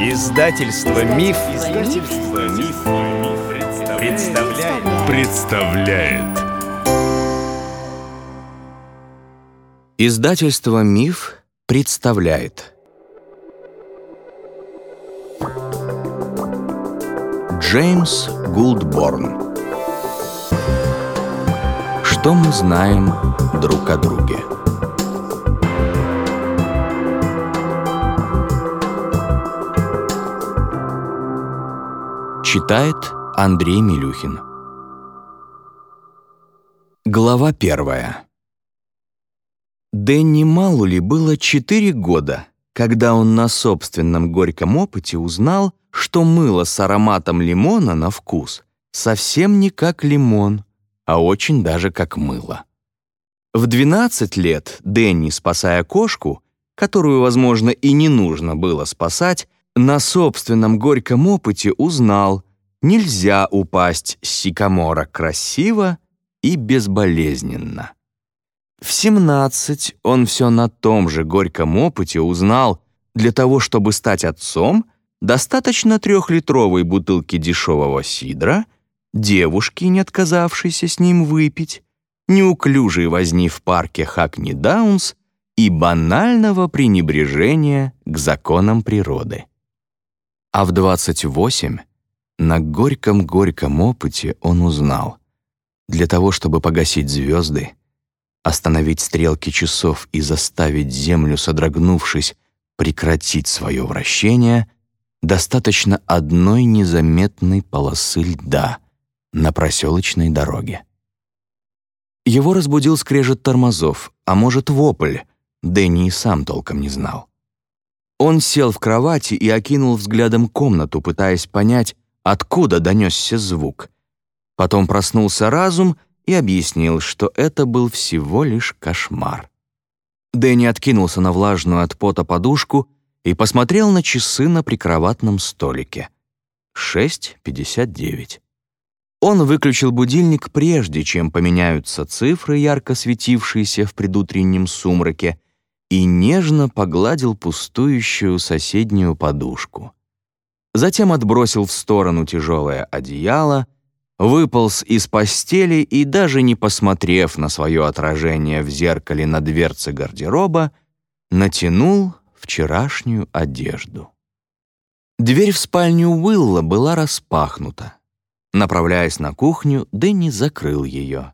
Издательство Миф, Издательство Миф, представляет. представляет. Издательство Миф представляет. Джеймс Гулдборн. Что мы знаем друг о друге? Читает Андрей Милюхин. Глава первая. Дэнни Малули было четыре года, когда он на собственном горьком опыте узнал, что мыло с ароматом лимона на вкус совсем не как лимон, а очень даже как мыло. В 12 лет Дэнни, спасая кошку, которую, возможно, и не нужно было спасать, на собственном горьком опыте узнал, нельзя упасть с сикамора красиво и безболезненно. В 17 он все на том же горьком опыте узнал, для того, чтобы стать отцом, достаточно трехлитровой бутылки дешевого сидра, девушки, не отказавшейся с ним выпить, неуклюжей возни в парке Хакни Даунс и банального пренебрежения к законам природы. А в 28 на горьком-горьком опыте он узнал, для того, чтобы погасить звезды, остановить стрелки часов и заставить Землю, содрогнувшись, прекратить свое вращение, достаточно одной незаметной полосы льда на проселочной дороге. Его разбудил скрежет тормозов, а может, вопль, Дэнни и сам толком не знал. Он сел в кровати и окинул взглядом комнату, пытаясь понять, откуда донесся звук. Потом проснулся разум и объяснил, что это был всего лишь кошмар. Дэнни откинулся на влажную от пота подушку и посмотрел на часы на прикроватном столике. 6.59. Он выключил будильник прежде, чем поменяются цифры, ярко светившиеся в предутреннем сумраке, и нежно погладил пустующую соседнюю подушку. Затем отбросил в сторону тяжелое одеяло, выполз из постели и, даже не посмотрев на свое отражение в зеркале на дверце гардероба, натянул вчерашнюю одежду. Дверь в спальню Уилла была распахнута. Направляясь на кухню, Дэнни закрыл ее.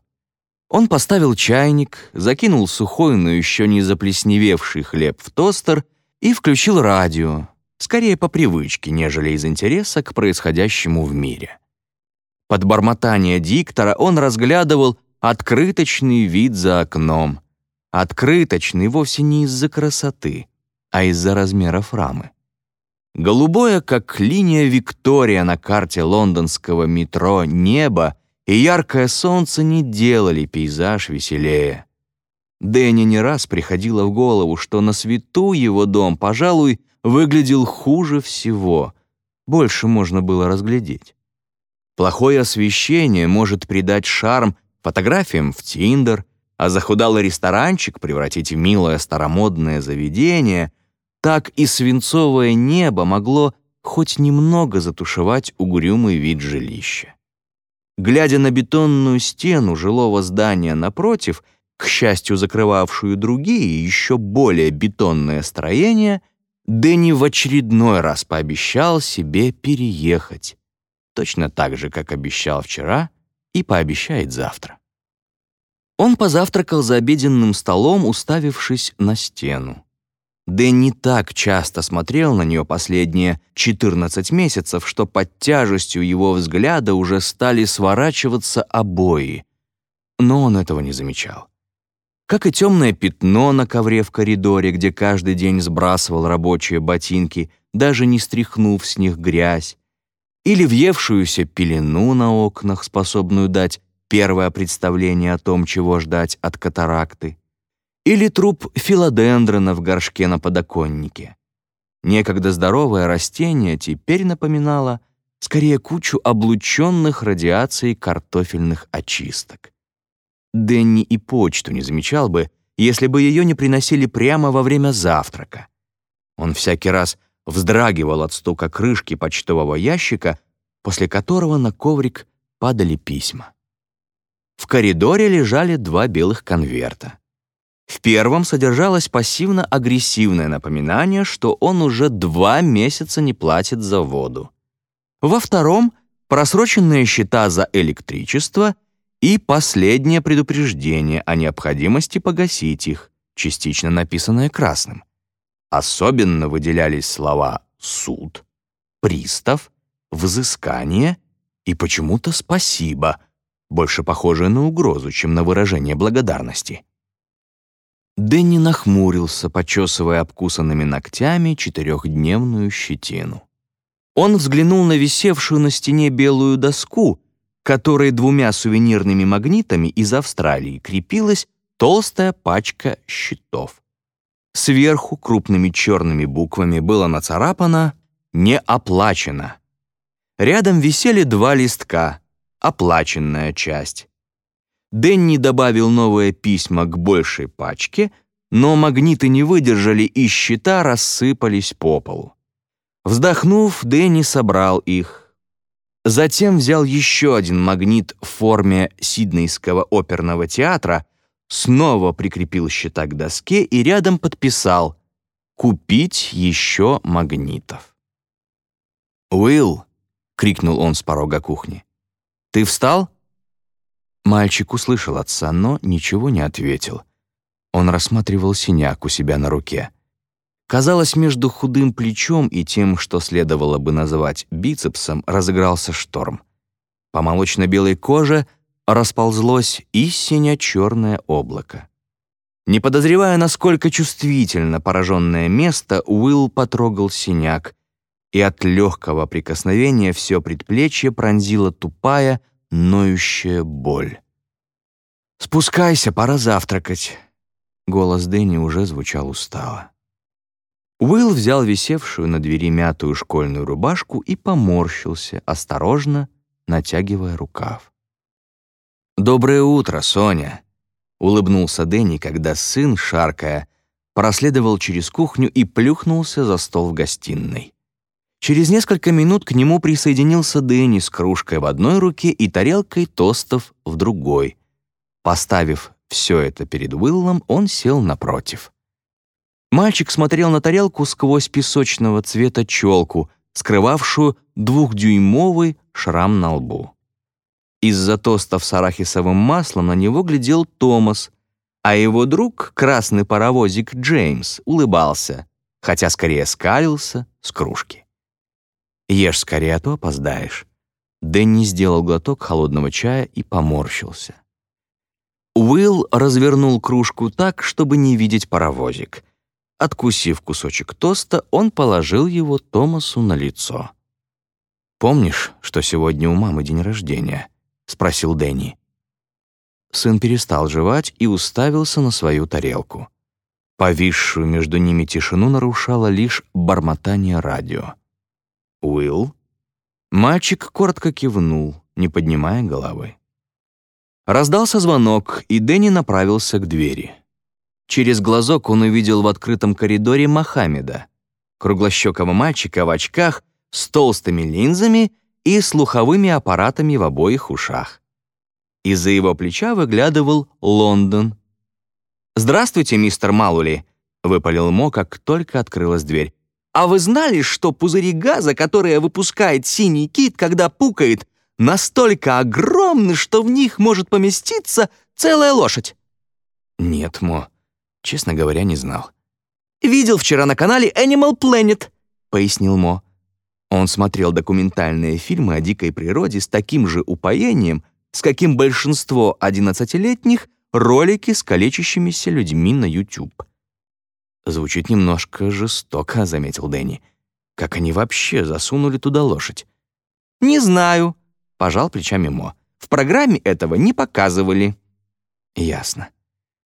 Он поставил чайник, закинул сухой, но еще не заплесневевший хлеб в тостер и включил радио, скорее по привычке, нежели из интереса к происходящему в мире. Под бормотание диктора он разглядывал открыточный вид за окном. Открыточный вовсе не из-за красоты, а из-за размеров рамы. Голубое, как линия Виктория на карте лондонского метро, небо и яркое солнце не делали пейзаж веселее. Дэнни не раз приходило в голову, что на свету его дом, пожалуй, выглядел хуже всего. Больше можно было разглядеть. Плохое освещение может придать шарм фотографиям в Тиндер, а захудалый ресторанчик превратить в милое старомодное заведение, так и свинцовое небо могло хоть немного затушевать угрюмый вид жилища. Глядя на бетонную стену жилого здания напротив, к счастью, закрывавшую другие, еще более бетонные строения, Дэнни в очередной раз пообещал себе переехать. Точно так же, как обещал вчера и пообещает завтра. Он позавтракал за обеденным столом, уставившись на стену. Дэнни так часто смотрел на нее последние 14 месяцев, что под тяжестью его взгляда уже стали сворачиваться обои. Но он этого не замечал. Как и темное пятно на ковре в коридоре, где каждый день сбрасывал рабочие ботинки, даже не стряхнув с них грязь, или въевшуюся пелену на окнах, способную дать первое представление о том, чего ждать от катаракты или труп филодендрона в горшке на подоконнике. Некогда здоровое растение теперь напоминало скорее кучу облученных радиацией картофельных очисток. Дэнни и почту не замечал бы, если бы ее не приносили прямо во время завтрака. Он всякий раз вздрагивал от стука крышки почтового ящика, после которого на коврик падали письма. В коридоре лежали два белых конверта. В первом содержалось пассивно-агрессивное напоминание, что он уже два месяца не платит за воду. Во втором — просроченные счета за электричество и последнее предупреждение о необходимости погасить их, частично написанное красным. Особенно выделялись слова «суд», «пристав», «взыскание» и почему-то «спасибо», больше похожее на угрозу, чем на выражение благодарности. Дэнни нахмурился, почесывая обкусанными ногтями четырехдневную щетину. Он взглянул на висевшую на стене белую доску, которой двумя сувенирными магнитами из Австралии крепилась толстая пачка счетов. Сверху крупными черными буквами было нацарапано «Не оплачено». Рядом висели два листка «Оплаченная часть». Дэнни добавил новые письма к большей пачке, но магниты не выдержали и счета рассыпались по полу. Вздохнув, Дэнни собрал их. Затем взял еще один магнит в форме Сиднейского оперного театра снова прикрепил счета к доске и рядом подписал «Купить еще магнитов». «Уилл!» — крикнул он с порога кухни. «Ты встал?» Мальчик услышал отца, но ничего не ответил. Он рассматривал синяк у себя на руке. Казалось, между худым плечом и тем, что следовало бы назвать бицепсом, разыгрался шторм. По молочно-белой коже — расползлось истинно черное облако. Не подозревая, насколько чувствительно пораженное место, Уилл потрогал синяк, и от легкого прикосновения все предплечье пронзила тупая, ноющая боль. «Спускайся, пора завтракать», — голос Дэнни уже звучал устало. Уилл взял висевшую на двери мятую школьную рубашку и поморщился, осторожно натягивая рукав. «Доброе утро, Соня!» — улыбнулся Дэнни, когда сын, шаркая, проследовал через кухню и плюхнулся за стол в гостиной. Через несколько минут к нему присоединился Дэнни с кружкой в одной руке и тарелкой тостов в другой. Поставив все это перед Уиллом, он сел напротив. Мальчик смотрел на тарелку сквозь песочного цвета челку, скрывавшую двухдюймовый шрам на лбу. Из-за тостов с арахисовым маслом на него глядел Томас, а его друг, красный паровозик Джеймс, улыбался, хотя скорее скалился с кружки. «Ешь скорее, а то опоздаешь». Дэнни сделал глоток холодного чая и поморщился. Уилл развернул кружку так, чтобы не видеть паровозик. Откусив кусочек тоста, он положил его Томасу на лицо. «Помнишь, что сегодня у мамы день рождения?» спросил Дэнни. Сын перестал жевать и уставился на свою тарелку. Повисшую между ними тишину нарушало лишь бормотание радио. «Уилл?» Мальчик коротко кивнул, не поднимая головы. Раздался звонок, и Дэнни направился к двери. Через глазок он увидел в открытом коридоре Мохаммеда, круглощекого мальчика в очках с толстыми линзами и слуховыми аппаратами в обоих ушах. Из-за его плеча выглядывал Лондон. «Здравствуйте, мистер Малули», — выпалил Мо, как только открылась дверь. «А вы знали, что пузыри газа, которые выпускает синий кит, когда пукает, настолько огромны, что в них может поместиться целая лошадь?» «Нет, Мо, честно говоря, не знал». «Видел вчера на канале Animal Planet», — пояснил Мо. Он смотрел документальные фильмы о дикой природе с таким же упоением, с каким большинство одиннадцатилетних ролики с калечащимися людьми на YouTube. «Звучит немножко жестоко», — заметил Дэнни. «Как они вообще засунули туда лошадь?» «Не знаю», — пожал плечами Мо. «В программе этого не показывали». «Ясно».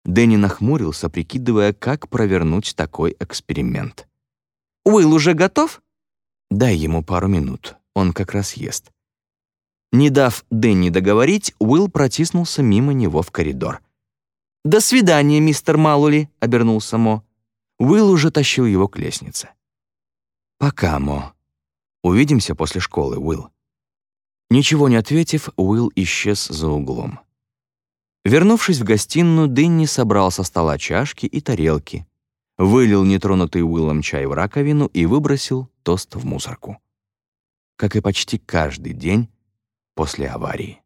Дэнни нахмурился, прикидывая, как провернуть такой эксперимент. «Уилл уже готов?» Дай ему пару минут, он как раз ест». Не дав Дэнни договорить, Уилл протиснулся мимо него в коридор. «До свидания, мистер Малули», — обернулся Мо. Уилл уже тащил его к лестнице. Пока, Мо. Увидимся после школы, Уилл. Ничего не ответив, Уилл исчез за углом. Вернувшись в гостиную, Дэнни собрал со стола чашки и тарелки, вылил нетронутый Уиллом чай в раковину и выбросил тост в мусорку. Как и почти каждый день после аварии.